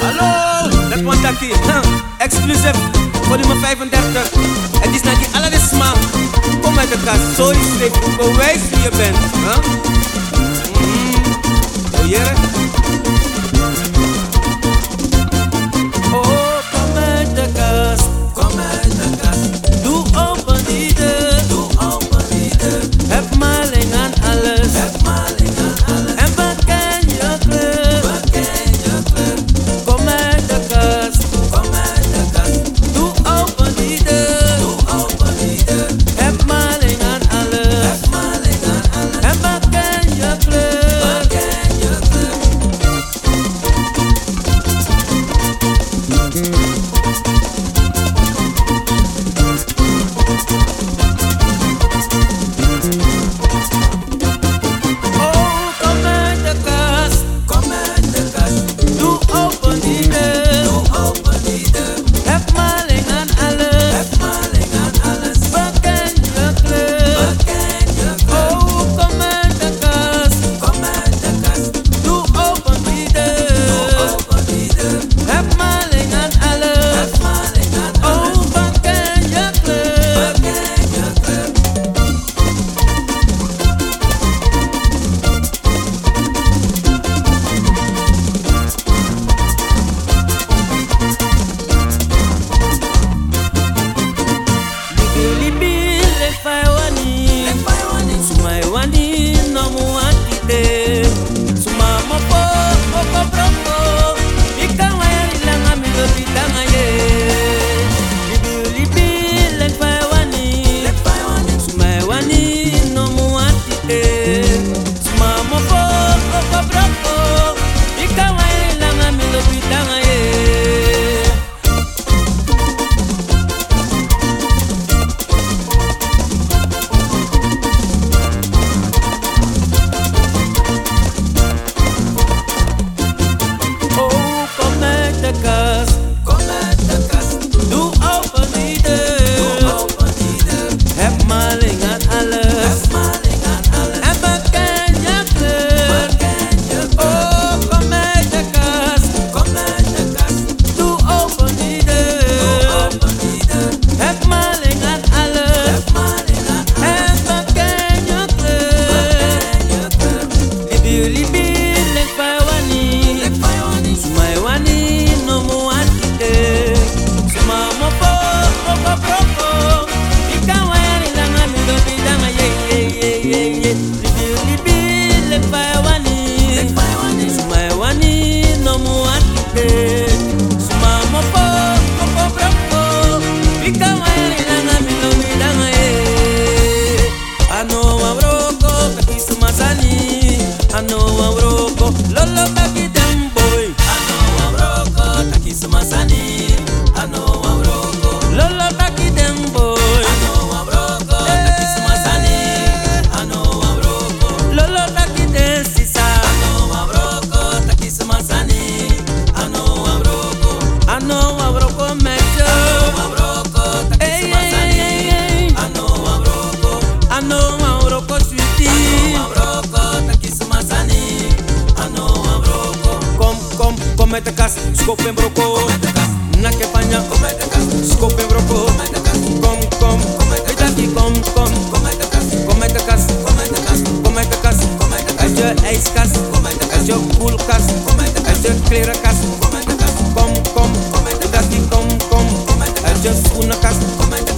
Hallo, dat hier, Exclusief, volume 35. Het is naar die allerlei smaak. Kom uit de kast, zo is het. Bewijs wie je bent. Huh? Komete kas, skopim broko Nake panja, skopim broko Kom, kom, pitaki kom, kom Komete kas, komete kas Uit je ijskast, uit je koelkast Uit je klerenkast Kom, kom, pitaki kom, kom Uit je schoenenkast,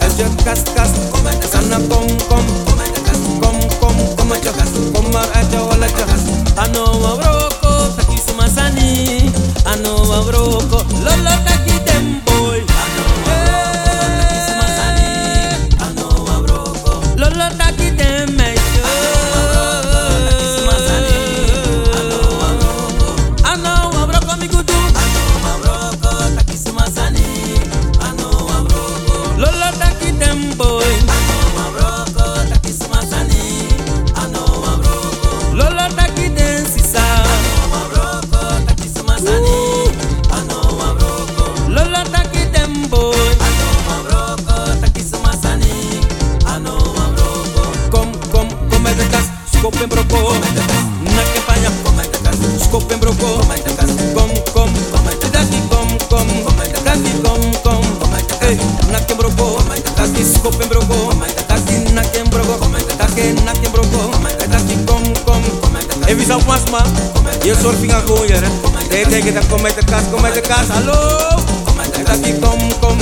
uit je kastkast Sana kom, kom, kom kembroko pembroko taki na kembroko taki na kembroko taki kom kom evi sa wasma je surfing a gooier te te ta kom met de kas kom met de kas hallo taki kom kom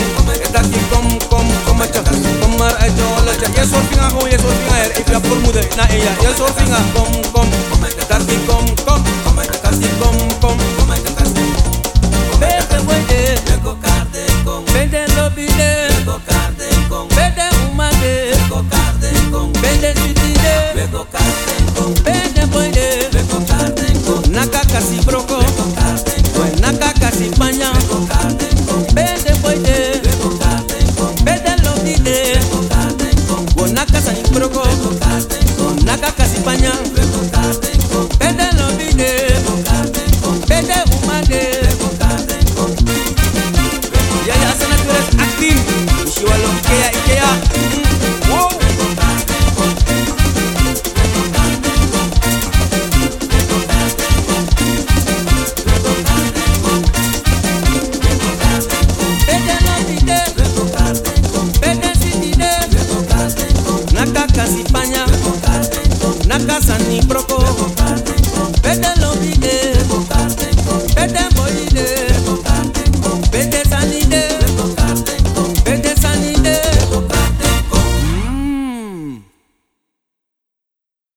taki kom kom kom met kom maar uit jolle je surfing a gooier surfing a er ik heb vermoeden na ja je surfing a kom kom taki kom